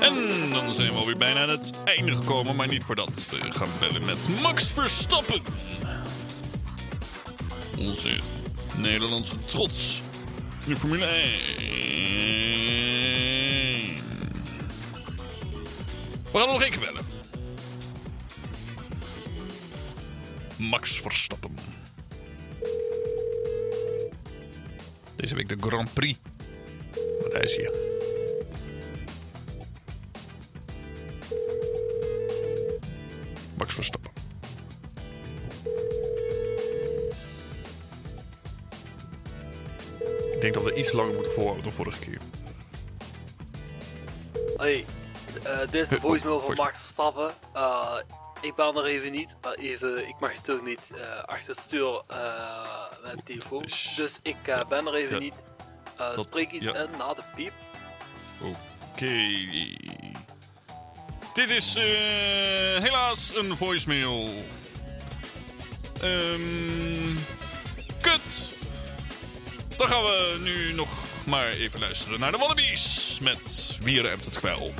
En dan zijn we alweer bijna aan het einde gekomen, maar niet voordat we gaan bellen met Max Verstappen. Onze Nederlandse trots in Formule 1. We gaan nog één keer bellen. Max Verstappen. Deze week de Grand Prix. Hier. Max Verstappen. Ik denk dat we iets langer moeten volhouden dan vorige keer. Hey, eh, dit is de Huh, voicemail van Max Verstappen. Eh, ik ben er even niet, maar even, ik mag je toch niet eh, achter het stuur met telefoon. Dus- ik ben er even niet. Eh, Dat- spreek iets ja. in na de piep. Oké. Dit is eh, helaas een voicemail. Ehm kut. Dan gaan we nu nog maar even luisteren naar de Wallabies met Wie ruimt het op.